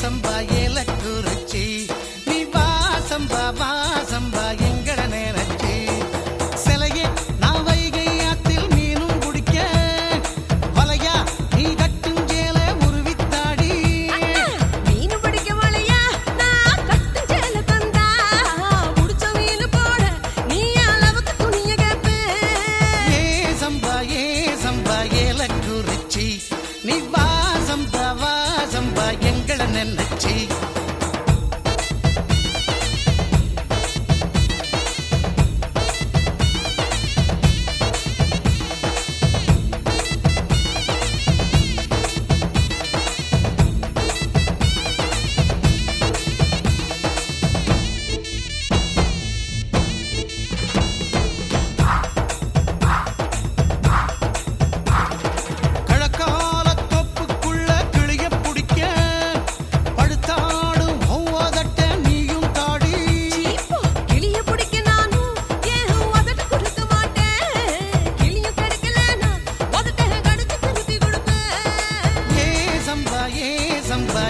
Samba ஏலக்குறிச்சி. in the teeth.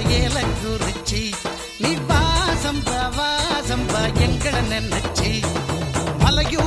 ஏலக்குறிச்சி. நீ வாசம் வாசம் எங்களை நினைச்சி. மலையு